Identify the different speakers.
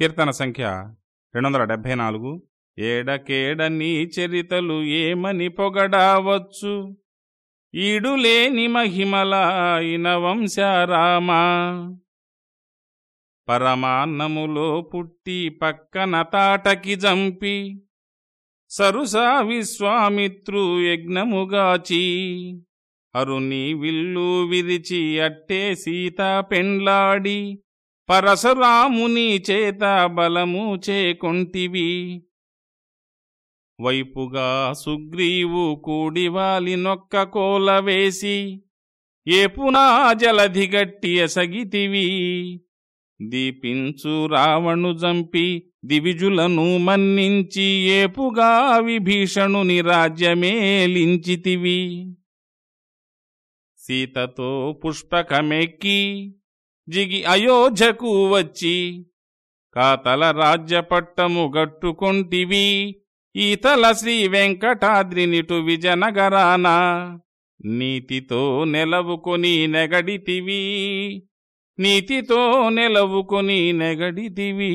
Speaker 1: కీర్తన సంఖ్య రెండు వందల డెబ్భై నాలుగు ఏడకేడ నీ చరితలు ఏమని పొగడావచ్చు? ఈడులేని మహిమలాయిన వంశారామా పరమాన్నములో పుట్టి పక్కన తాటకి జంపి సరుసా విశ్వామిత్రు యజ్ఞముగాచి అరుని విల్లు విరిచి అట్టే సీత పెండ్లాడి పరశురాముని చేత బలము చేకొంటివి. వైపుగా సుగ్రీవు కూడివాలి నొక్క కోల వేసి ఏపునా జలధిగట్టి ఎసగితివి. దీపించు రావణు జంపి దివిజులను మన్నించి ఏపుగా విభీషణుని రాజ్యమేలించితివి సీతతో పుష్పకమెక్కి జిగి అయోధ్యకు వచ్చి కాతల రాజ్యపట్టము గట్టుకొంటివి ఈతల శ్రీ వెంకటాద్రినిటు విజనగరాన నీతితో నెలవుకొని నెగడితివి నీతితో నెలవుకొని నెగడితివి.